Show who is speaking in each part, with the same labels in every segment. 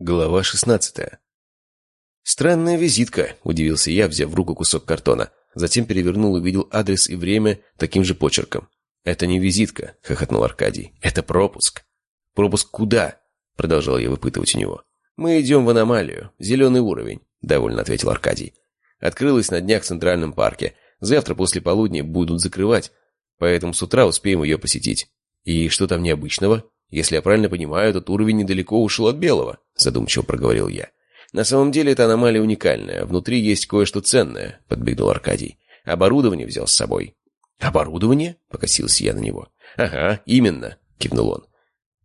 Speaker 1: Глава шестнадцатая. «Странная визитка», — удивился я, взяв в руку кусок картона. Затем перевернул и увидел адрес и время таким же почерком. «Это не визитка», — хохотнул Аркадий. «Это пропуск». «Пропуск куда?» — продолжал я выпытывать у него. «Мы идем в аномалию. Зеленый уровень», — довольно ответил Аркадий. «Открылась на днях в Центральном парке. Завтра после полудня будут закрывать, поэтому с утра успеем ее посетить. И что там необычного?» «Если я правильно понимаю, этот уровень недалеко ушел от белого», — задумчиво проговорил я. «На самом деле эта аномалия уникальная. Внутри есть кое-что ценное», — подбегнул Аркадий. «Оборудование взял с собой». «Оборудование?» — покосился я на него. «Ага, именно», — кивнул он.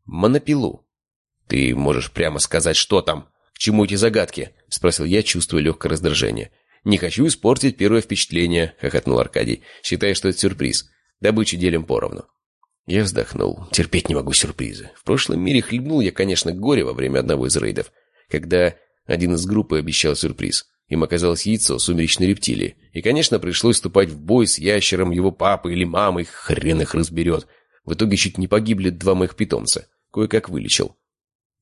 Speaker 1: «Монопилу». «Ты можешь прямо сказать, что там? К чему эти загадки?» — спросил я, чувствуя легкое раздражение. «Не хочу испортить первое впечатление», — хохотнул Аркадий. «Считай, что это сюрприз. Добычу делим поровну». Я вздохнул. Терпеть не могу сюрпризы. В прошлом мире хлебнул я, конечно, горе во время одного из рейдов, когда один из группы обещал сюрприз. Им оказалось яйцо сумеречной рептилии. И, конечно, пришлось вступать в бой с ящером его папы или мамой, хрен их разберет. В итоге чуть не погибли два моих питомца. Кое-как вылечил.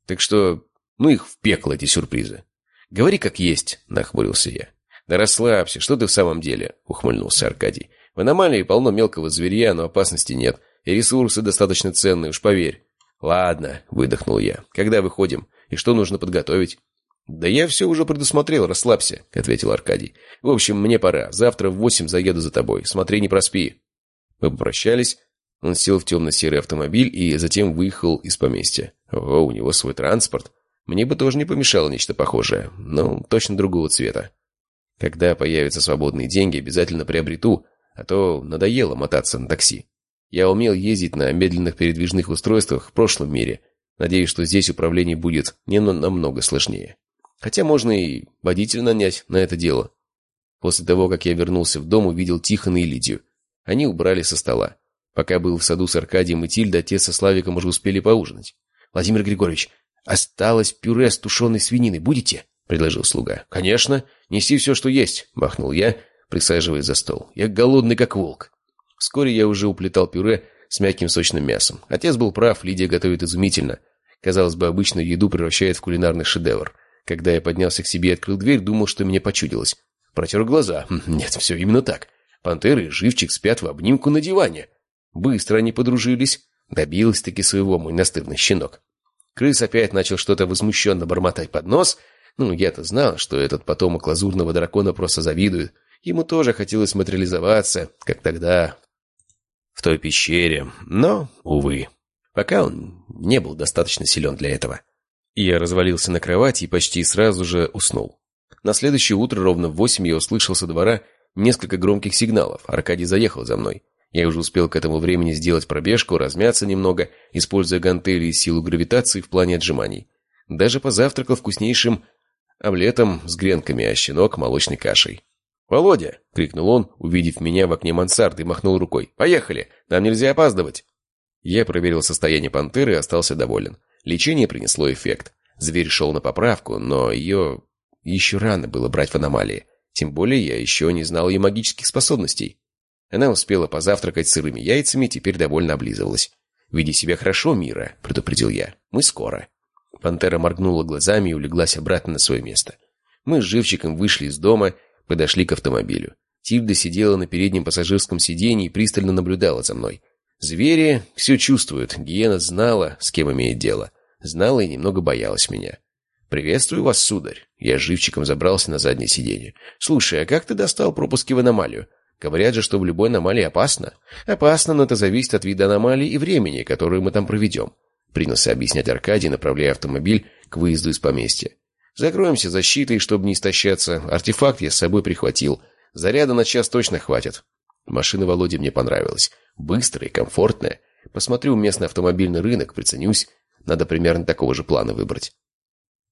Speaker 1: Так что, ну их в пекло эти сюрпризы. «Говори как есть», — нахмурился я. «Да расслабься, что ты в самом деле?» — ухмыльнулся Аркадий. «В аномалии полно мелкого зверья, но опасности нет. И ресурсы достаточно ценные, уж поверь. Ладно, выдохнул я. Когда выходим? И что нужно подготовить? «Да я все уже предусмотрел, расслабься», — ответил Аркадий. «В общем, мне пора. Завтра в восемь заеду за тобой. Смотри, не проспи». Мы попрощались. Он сел в темно-серый автомобиль и затем выехал из поместья. О, у него свой транспорт. Мне бы тоже не помешало нечто похожее, но точно другого цвета. Когда появятся свободные деньги, обязательно приобрету, а то надоело мотаться на такси. Я умел ездить на медленных передвижных устройствах в прошлом мире. Надеюсь, что здесь управление будет не намного сложнее. Хотя можно и водителя нанять на это дело. После того, как я вернулся в дом, увидел Тихона и Лидию. Они убрали со стола. Пока был в саду с Аркадием и Тильда, отец со Славиком уже успели поужинать. «Владимир Григорьевич, осталось пюре с тушеной свининой. Будете?» — предложил слуга. «Конечно. Неси все, что есть», — махнул я, присаживаясь за стол. «Я голодный, как волк». Вскоре я уже уплетал пюре с мягким сочным мясом. Отец был прав, Лидия готовит изумительно. Казалось бы, обычную еду превращает в кулинарный шедевр. Когда я поднялся к себе и открыл дверь, думал, что мне почудилось. Протер глаза. Хм, нет, все именно так. Пантеры и Живчик спят в обнимку на диване. Быстро они подружились. Добилась-таки своего мой настырный щенок. Крыс опять начал что-то возмущенно бормотать под нос. Ну, я-то знал, что этот потомок лазурного дракона просто завидует. Ему тоже хотелось материализоваться, как тогда, в той пещере, но, увы, пока он не был достаточно силен для этого. Я развалился на кровати и почти сразу же уснул. На следующее утро ровно в восемь я услышал со двора несколько громких сигналов. Аркадий заехал за мной. Я уже успел к этому времени сделать пробежку, размяться немного, используя гантели и силу гравитации в плане отжиманий. Даже позавтракал вкуснейшим омлетом с гренками, а щенок — молочной кашей. «Володя!» — крикнул он, увидев меня в окне мансарды, и махнул рукой. «Поехали! Нам нельзя опаздывать!» Я проверил состояние пантеры и остался доволен. Лечение принесло эффект. Зверь шел на поправку, но ее еще рано было брать в аномалии. Тем более я еще не знал ее магических способностей. Она успела позавтракать сырыми яйцами и теперь довольно облизывалась. «Веди себя хорошо, Мира», — предупредил я. «Мы скоро». Пантера моргнула глазами и улеглась обратно на свое место. Мы с Живчиком вышли из дома Подошли к автомобилю. Тильда сидела на переднем пассажирском сиденье и пристально наблюдала за мной. Звери все чувствуют. Гиена знала, с кем имеет дело. Знала и немного боялась меня. «Приветствую вас, сударь!» Я живчиком забрался на заднее сиденье. «Слушай, а как ты достал пропуски в аномалию? Говорят же, что в любой аномалии опасно. Опасно, но это зависит от вида аномалии и времени, которое мы там проведем», — принялся объяснять Аркадий, направляя автомобиль к выезду из поместья. Закроемся защитой, чтобы не истощаться. Артефакт я с собой прихватил. Заряда на час точно хватит. Машина Володи мне понравилась. Быстрая и комфортная. Посмотрю местный автомобильный рынок, приценюсь. Надо примерно такого же плана выбрать.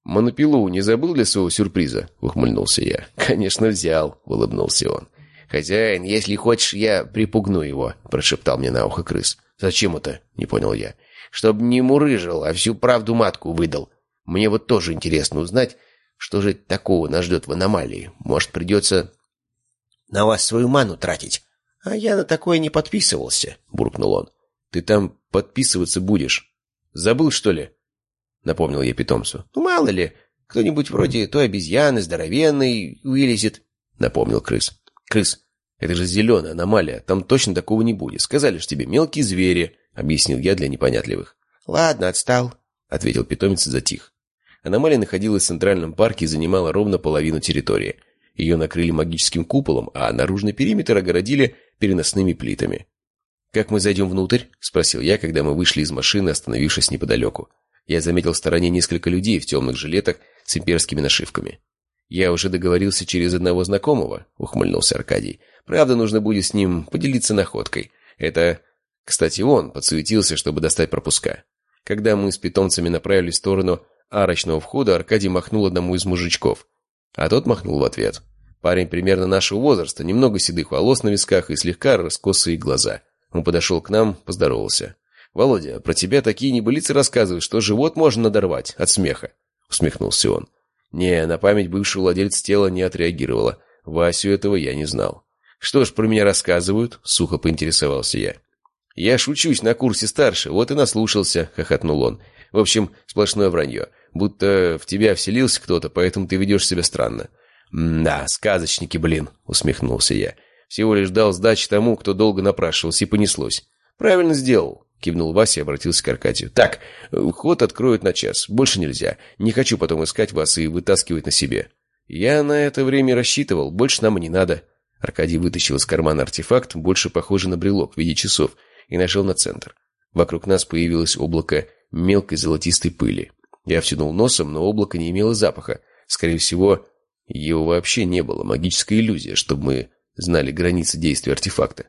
Speaker 1: «Монопилу не забыл для своего сюрприза?» — ухмыльнулся я. «Конечно, взял», — улыбнулся он. «Хозяин, если хочешь, я припугну его», — прошептал мне на ухо крыс. «Зачем это?» — не понял я. «Чтоб не мурыжил, а всю правду матку выдал. Мне вот тоже интересно узнать, что же такого нас ждет в аномалии. Может, придется на вас свою ману тратить. А я на такое не подписывался, буркнул он. Ты там подписываться будешь. Забыл, что ли? — напомнил я питомцу.
Speaker 2: «Ну, мало ли, кто-нибудь вроде той обезьяны, здоровенный, вылезет», — напомнил крыс.
Speaker 1: «Крыс, это же зеленая аномалия, там точно такого не будет. Сказали же тебе, мелкие звери», — объяснил я для непонятливых.
Speaker 2: «Ладно, отстал», — ответил питомец и затих.
Speaker 1: Аномалия находилась в центральном парке и занимала ровно половину территории. Ее накрыли магическим куполом, а наружный периметр огородили переносными плитами. «Как мы зайдем внутрь?» — спросил я, когда мы вышли из машины, остановившись неподалеку. Я заметил в стороне несколько людей в темных жилетах с имперскими нашивками. «Я уже договорился через одного знакомого», — ухмыльнулся Аркадий. «Правда, нужно будет с ним поделиться находкой. Это...» Кстати, он подсуетился, чтобы достать пропуска. Когда мы с питомцами направились в сторону арочного входа, Аркадий махнул одному из мужичков. А тот махнул в ответ. Парень примерно нашего возраста, немного седых волос на висках и слегка раскосые глаза. Он подошел к нам, поздоровался. «Володя, про тебя такие небылицы рассказывают, что живот можно надорвать от смеха», — усмехнулся он. Не, на память бывший владелец тела не отреагировала. Васю этого я не знал. «Что ж про меня рассказывают?» — сухо поинтересовался я. «Я шучусь на курсе старше, вот и наслушался», — хохотнул он. «В общем, сплошное вранье. Будто в тебя вселился кто-то, поэтому ты ведешь себя странно». «Да, сказочники, блин», — усмехнулся я. «Всего лишь дал сдачи тому, кто долго напрашивался, и понеслось». «Правильно сделал», — кивнул Вася и обратился к Аркадию. «Так, ход откроют на час. Больше нельзя. Не хочу потом искать вас и вытаскивать на себе». «Я на это время рассчитывал. Больше нам и не надо». Аркадий вытащил из кармана артефакт, больше похожий на брелок в виде часов, и нажал на центр. Вокруг нас появилось облако мелкой золотистой пыли. Я втянул носом, но облако не имело запаха. Скорее всего, его вообще не было. Магическая иллюзия, чтобы мы знали границы действия артефакта.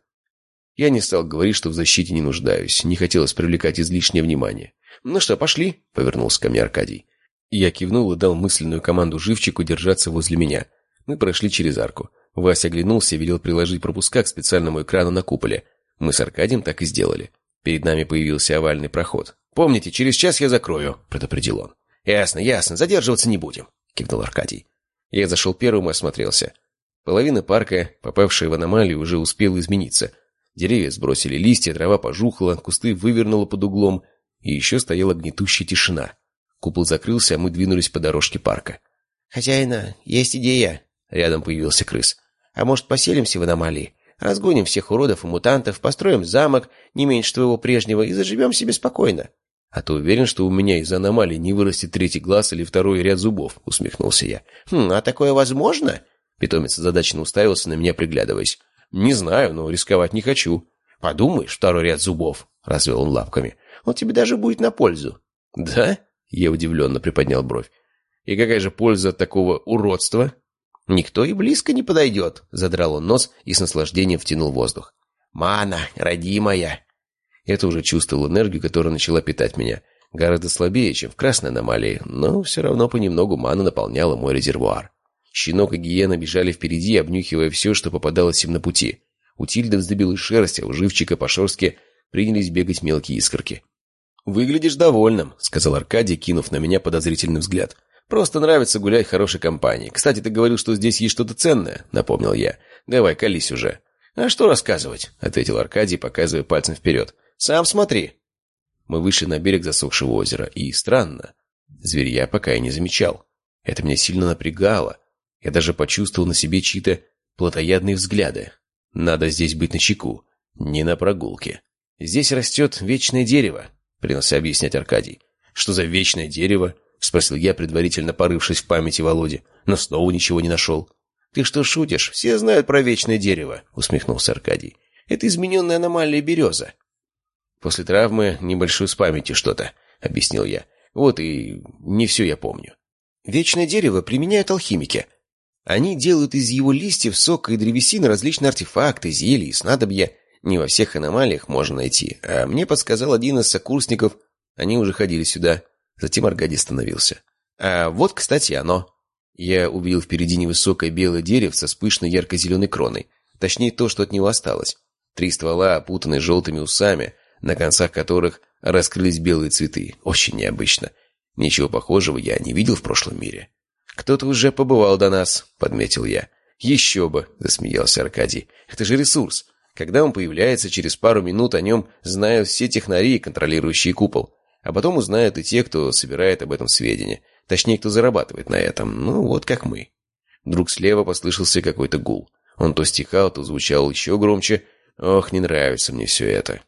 Speaker 1: Я не стал говорить, что в защите не нуждаюсь. Не хотелось привлекать излишнее внимание. «Ну что, пошли?» — повернулся ко мне Аркадий. Я кивнул и дал мысленную команду живчику держаться возле меня. Мы прошли через арку. Вася оглянулся и велел приложить пропуска к специальному экрану на куполе. Мы с Аркадием так и сделали. Перед нами появился овальный проход. «Помните, через час я закрою», — предупредил он. «Ясно, ясно, задерживаться не будем», — кивнул Аркадий. Я зашел первым и осмотрелся. Половина парка, попавшая в аномалию, уже успела измениться. Деревья сбросили листья, трава пожухла, кусты вывернуло под углом, и еще стояла гнетущая тишина. Купол закрылся, а мы двинулись по дорожке парка.
Speaker 2: «Хозяина, есть идея!» Рядом появился крыс. «А может, поселимся в аномалии? Разгоним всех уродов и мутантов, построим замок, не меньше твоего прежнего, и заживем себе спокойно».
Speaker 1: «А ты уверен, что у меня из аномалии не вырастет третий глаз или второй ряд зубов?» — усмехнулся я.
Speaker 2: «Хм, а такое возможно?»
Speaker 1: Питомец задачно уставился на меня, приглядываясь. «Не знаю, но рисковать не хочу».
Speaker 2: «Подумаешь, второй ряд зубов», — развел он лапками. «Он тебе даже будет на пользу».
Speaker 1: «Да?» — я удивленно приподнял бровь. «И какая же польза от такого уродства?»
Speaker 2: «Никто и близко не подойдет», — задрал он нос и с наслаждением втянул воздух. «Мана, родимая!»
Speaker 1: Это уже чувствовал энергию, которая начала питать меня. Гораздо слабее, чем в красной аномалии, но все равно понемногу мана наполняла мой резервуар. Щенок и гиена бежали впереди, обнюхивая все, что попадалось им на пути. У Тильды вздыбилась шерсть, а у живчика по-шорски принялись бегать мелкие искорки. «Выглядишь довольным», — сказал Аркадий, кинув на меня подозрительный взгляд. «Просто нравится гулять в хорошей компании. Кстати, ты говорил, что здесь есть что-то ценное», — напомнил я. «Давай, колись уже».
Speaker 2: «А что рассказывать?»
Speaker 1: — ответил Аркадий, показывая пальцем вперед.
Speaker 2: «Сам смотри».
Speaker 1: Мы вышли на берег засохшего озера, и странно. Зверья пока я не замечал. Это меня сильно напрягало. Я даже почувствовал на себе чьи-то плотоядные взгляды. Надо здесь быть начеку, не на прогулке. «Здесь растет вечное дерево», — принялся объяснять Аркадий. «Что за вечное дерево?» — спросил я, предварительно порывшись в памяти Володи, но снова ничего не нашел.
Speaker 2: «Ты что, шутишь? Все знают про вечное дерево», — усмехнулся Аркадий. «Это измененная аномальная береза».
Speaker 1: «После травмы небольшой с памяти что-то», — объяснил я. «Вот и не все я помню».
Speaker 2: «Вечное дерево применяют алхимики», они делают из его листьев, сока и древесины различные артефакты, зелья и снадобья. Не во всех аномалиях можно найти. А мне подсказал один из сокурсников. Они уже ходили сюда. Затем Аркадий остановился. А вот, кстати, оно. Я увидел впереди невысокое белое деревце с пышной ярко-зеленой кроной. Точнее, то, что от него осталось. Три ствола, опутанные желтыми усами, на концах которых раскрылись белые цветы. Очень необычно. Ничего похожего я не видел в прошлом мире. «Кто-то уже побывал до нас», — подметил я. «Еще бы», — засмеялся Аркадий. «Это же ресурс. Когда он появляется, через пару минут о нем знают все технари, контролирующие купол.
Speaker 1: А потом узнают и те, кто собирает об этом сведения. Точнее, кто зарабатывает на этом. Ну, вот как мы. Вдруг слева послышался какой-то гул. Он то стихал, то звучал еще громче. Ох, не нравится мне все это.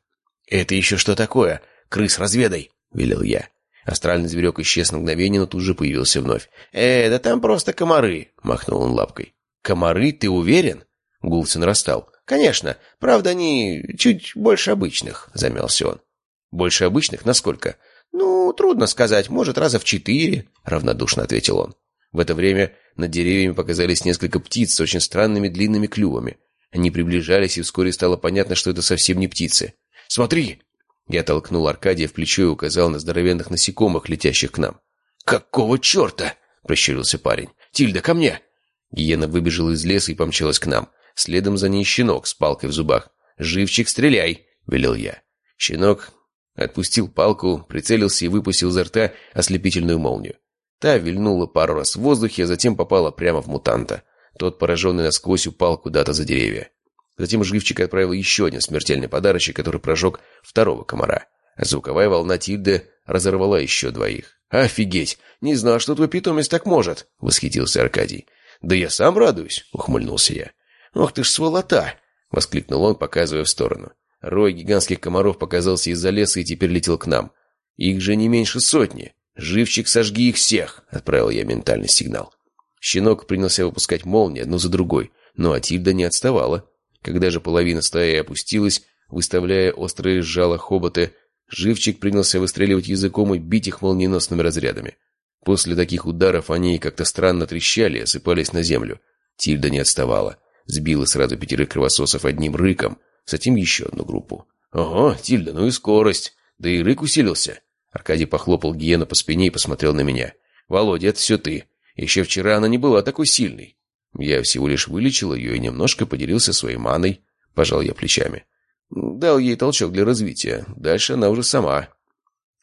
Speaker 2: «Это еще что такое? Крыс, разведай!» — велел я.
Speaker 1: Астральный зверек исчез на мгновение, но тут же появился вновь.
Speaker 2: «Э, да там просто комары!» — махнул он лапкой.
Speaker 1: «Комары? Ты уверен?» Гул все нарастал.
Speaker 2: «Конечно. Правда, они чуть больше обычных», — замялся он.
Speaker 1: «Больше обычных? Насколько?»
Speaker 2: «Ну, трудно сказать. Может, раза в четыре», —
Speaker 1: равнодушно ответил он. В это время над деревьями показались несколько птиц с очень странными длинными клювами. Они приближались, и вскоре стало понятно, что это совсем не птицы.
Speaker 2: «Смотри!»
Speaker 1: Я толкнул Аркадия в плечо и указал на здоровенных насекомых, летящих к нам.
Speaker 2: «Какого черта?» — прищурился парень. «Тильда, ко мне!»
Speaker 1: Гиена выбежала из леса и помчалась к нам. Следом за ней щенок с палкой в зубах. «Живчик, стреляй!» — велел я. Щенок отпустил палку, прицелился и выпустил изо рта ослепительную молнию. Та вильнула пару раз в воздухе, а затем попала прямо в мутанта. Тот, пораженный насквозь, упал куда-то за деревья. Затем Живчик отправил еще один смертельный подарочек, который прожег второго комара. Звуковая волна Тильды разорвала еще двоих. «Офигеть! Не знал, что твой питомец так может!» — восхитился Аркадий. «Да я сам радуюсь!» — ухмыльнулся я. «Ох ты ж сволота!» — воскликнул он, показывая в сторону. Рой гигантских комаров показался из-за леса и теперь летел к нам. «Их же не меньше сотни! Живчик, сожги их всех!» — отправил я ментальный сигнал. Щенок принялся выпускать молнии одну за другой, но Атильда не отставала. Когда же половина стаи опустилась, выставляя острые жало хоботы, живчик принялся выстреливать языком и бить их молниеносными разрядами. После таких ударов они как-то странно трещали и осыпались на землю. Тильда не отставала. Сбила сразу пятерых кровососов одним рыком, затем еще одну группу. «Ого, Тильда, ну и скорость! Да и рык усилился!» Аркадий похлопал гиену по спине и посмотрел на меня. «Володя, это все ты. Еще вчера она не была такой сильной. Я всего лишь вылечил ее и немножко поделился своей маной. Пожал я плечами. Дал ей толчок для развития. Дальше она уже сама.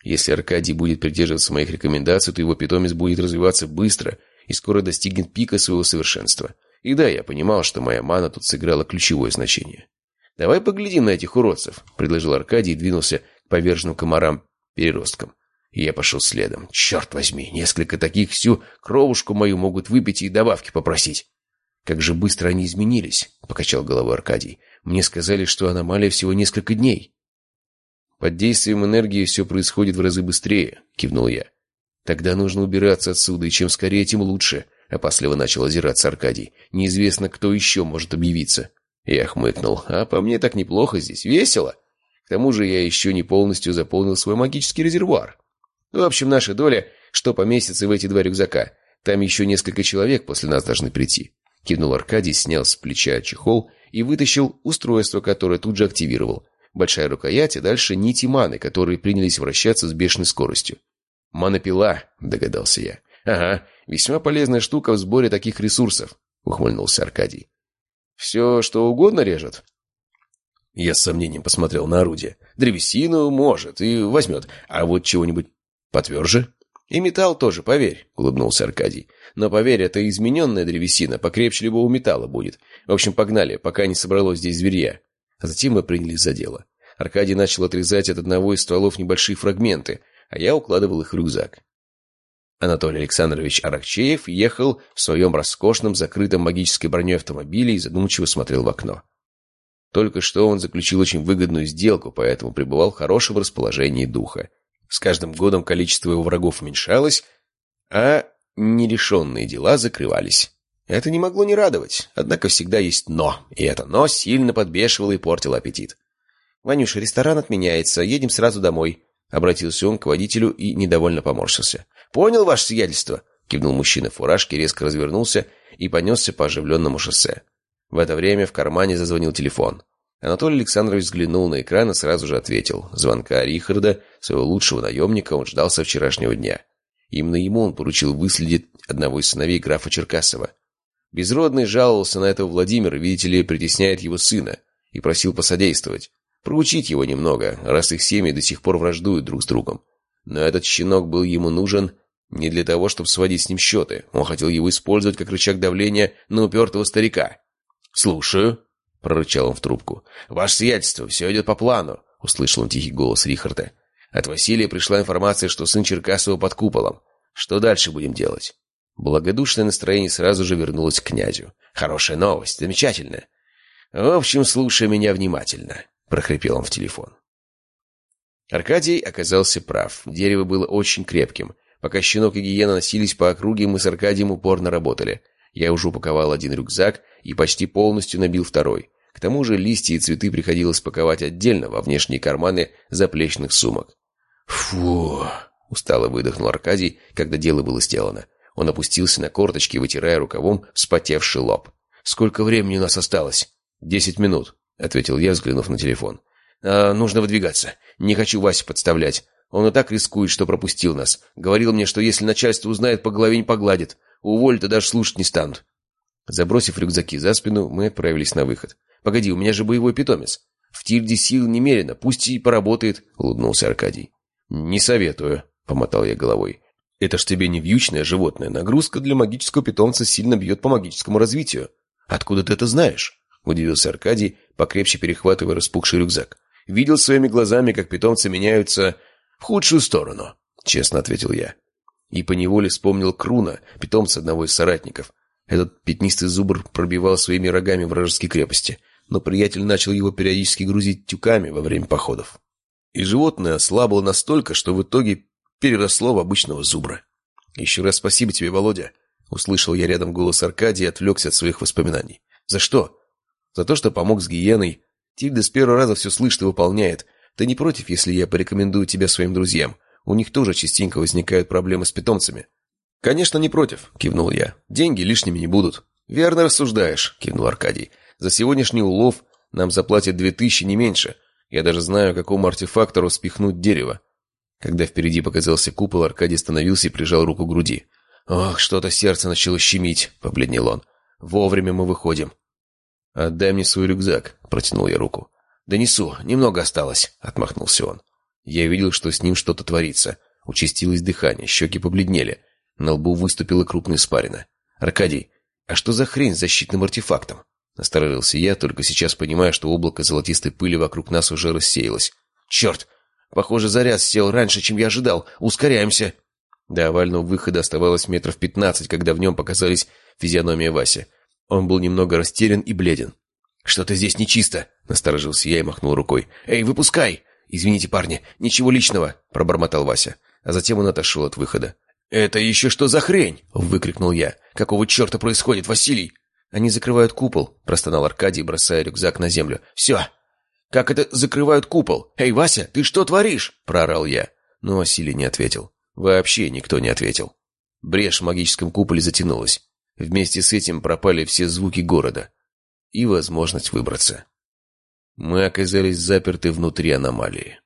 Speaker 1: Если Аркадий будет придерживаться моих рекомендаций, то его питомец будет развиваться быстро и скоро достигнет пика своего совершенства. И да, я понимал, что моя мана тут сыграла ключевое значение. «Давай поглядим на этих уродцев», — предложил Аркадий и двинулся к поверженным комарам-переросткам. И я пошел следом. «Черт возьми, несколько таких всю кровушку мою могут выпить и добавки попросить». «Как же быстро они изменились», — покачал головой Аркадий. «Мне сказали, что аномалия всего несколько дней». «Под действием энергии все происходит в разы быстрее», — кивнул я. «Тогда нужно убираться отсюда, и чем скорее, тем лучше», — опасливо начал озираться Аркадий. «Неизвестно, кто еще может объявиться». Я хмыкнул. «А по мне так неплохо здесь, весело. К тому же я еще не полностью заполнил свой магический резервуар. В общем, наша доля, что поместится в эти два рюкзака. Там еще несколько человек после нас должны прийти. Кивнул Аркадий, снял с плеча чехол и вытащил устройство, которое тут же активировал. Большая рукоять, а дальше нити маны, которые принялись вращаться с бешеной скоростью. «Манопила», — догадался я. «Ага, весьма полезная штука в сборе таких ресурсов», — ухмыльнулся Аркадий. «Все, что угодно режет?» Я с сомнением посмотрел на орудие. «Древесину может и возьмет, а вот чего-нибудь потверже?» «И металл тоже, поверь», — улыбнулся Аркадий. «Но поверь, это измененная древесина, покрепче любого металла будет. В общем, погнали, пока не собралось здесь зверья». А затем мы принялись за дело. Аркадий начал отрезать от одного из стволов небольшие фрагменты, а я укладывал их в рюкзак. Анатолий Александрович Аракчеев ехал в своем роскошном, закрытом магической броней автомобиле и задумчиво смотрел в окно. Только что он заключил очень выгодную сделку, поэтому пребывал в хорошем расположении духа. С каждым годом количество его врагов уменьшалось, а нерешенные дела закрывались. Это не могло не радовать, однако всегда есть «но», и это «но» сильно подбешивало и портило аппетит. «Ванюша, ресторан отменяется, едем сразу домой», — обратился он к водителю и недовольно поморщился. «Понял ваше сиятельство?» — кивнул мужчина в фуражке, резко развернулся и понесся по оживленному шоссе. В это время в кармане зазвонил телефон. Анатолий Александрович взглянул на экран и сразу же ответил. Звонка Рихарда, своего лучшего наемника, он ждал со вчерашнего дня. Именно ему он поручил выследить одного из сыновей графа Черкасова. Безродный жаловался на этого Владимира, видите ли, притесняет его сына, и просил посодействовать. Проучить его немного, раз их семьи до сих пор враждуют друг с другом. Но этот щенок был ему нужен не для того, чтобы сводить с ним счеты. Он хотел его использовать как рычаг давления на упертого старика. «Слушаю», — прорычал он в трубку. «Ваше сиятельство, все идет по плану», — услышал он тихий голос Рихарда. От Василия пришла информация, что сын Черкасова под куполом. Что дальше будем делать?» Благодушное настроение сразу же вернулось к князю. «Хорошая новость, замечательная. В общем, слушай меня внимательно», — прохрипел он в телефон. Аркадий оказался прав. Дерево было очень крепким. Пока щенок и гиена носились по округе, мы с Аркадием упорно работали. Я уже упаковал один рюкзак и почти полностью набил второй. К тому же листья и цветы приходилось паковать отдельно во внешние карманы заплечных сумок. «Фу!» — устало выдохнул Аркадий, когда дело было сделано. Он опустился на корточки, вытирая рукавом вспотевший лоб. «Сколько времени у нас осталось?» «Десять минут», — ответил я, взглянув на телефон. «А, нужно выдвигаться. Не хочу Васю подставлять. Он и так рискует, что пропустил нас. Говорил мне, что если начальство узнает, по голове не погладит. Уволят и даже слушать не станут». Забросив рюкзаки за спину, мы отправились на выход. «Погоди, у меня же боевой питомец. В Тильде сил немерено, пусть и поработает», — улыбнулся Аркадий. «Не советую», — помотал я головой. «Это ж тебе не вьючное животное. Нагрузка для магического питомца сильно бьет по магическому развитию». «Откуда ты это знаешь?» — удивился Аркадий, покрепче перехватывая распухший рюкзак. «Видел своими глазами, как питомцы меняются в худшую сторону», — честно ответил я. И поневоле вспомнил Круна, питомца одного из соратников. Этот пятнистый зубр пробивал своими рогами вражеские крепости, но приятель начал его периодически грузить тюками во время походов. И животное ослабло настолько, что в итоге переросло в обычного зубра. «Еще раз спасибо тебе, Володя!» Услышал я рядом голос Аркадия и отвлекся от своих воспоминаний. «За что?» «За то, что помог с гиеной. Тильда с первого раза все слышит и выполняет. Ты не против, если я порекомендую тебя своим друзьям? У них тоже частенько возникают проблемы с питомцами». «Конечно, не против», — кивнул я. «Деньги лишними не будут». «Верно рассуждаешь», — кивнул Аркадий. «За сегодняшний улов нам заплатят две тысячи, не меньше. Я даже знаю, какому артефактору спихнуть дерево. Когда впереди показался купол, Аркадий остановился и прижал руку к груди. «Ох, что-то сердце начало щемить», — побледнел он. «Вовремя мы выходим». «Отдай мне свой рюкзак», — протянул я руку. «Да несу, немного осталось», — отмахнулся он. Я видел, что с ним что-то творится. Участилось дыхание, щеки побледнели. На лбу выступила крупная испарина. «Аркадий, а что за хрень с защитным артефактом?» Насторожился я, только сейчас понимая, что облако золотистой пыли вокруг нас уже рассеялось. «Черт! Похоже, заряд сел раньше, чем я ожидал. Ускоряемся!» До овального выхода оставалось метров пятнадцать, когда в нем показались физиономия Вася. Он был немного растерян и бледен. «Что-то здесь нечисто!» — насторожился я и махнул рукой. «Эй, выпускай!» «Извините, парни, ничего личного!» — пробормотал Вася. А затем он отошел от выхода. «Это еще что за хрень?» — выкрикнул я. «Какого черта происходит, Василий?» «Они закрывают купол», — простонал Аркадий, бросая рюкзак на землю. «Все!» «Как это закрывают купол? Эй, Вася, ты что творишь?» — проорал я. Но Василий не ответил. Вообще никто не ответил. Брешь в магическом куполе затянулась. Вместе с этим пропали все звуки города. И возможность выбраться. Мы оказались заперты внутри аномалии.